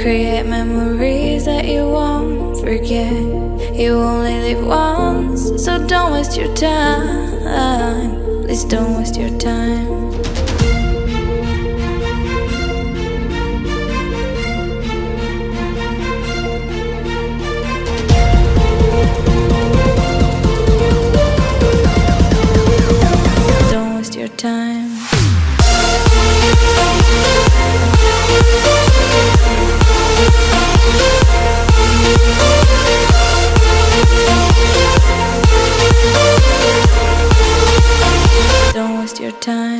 Create memories that you won't forget. You only live once, so don't waste your time. Please don't waste your time. Time.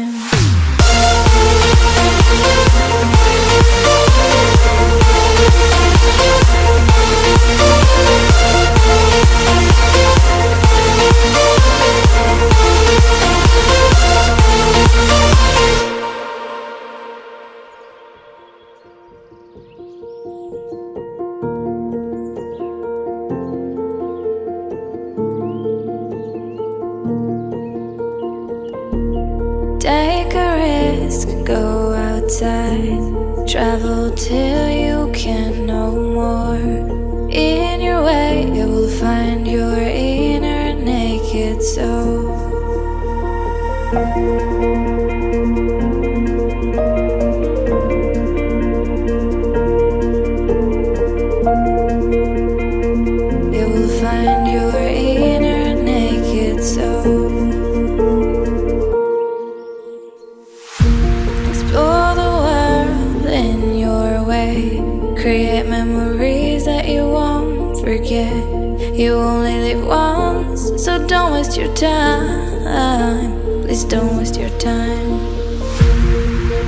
Go outside. Travel till you can no more. In your way, you will find your inner naked soul. Create memories that you won't forget. You only live once, so don't waste your time. Please don't waste your time.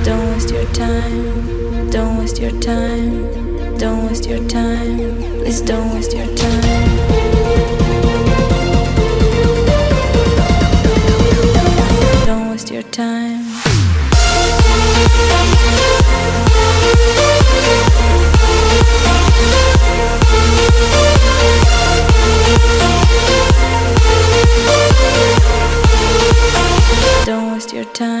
Don't waste your time. Don't waste your time. Don't waste your time. Please don't waste your time. Don't waste your time. Your time.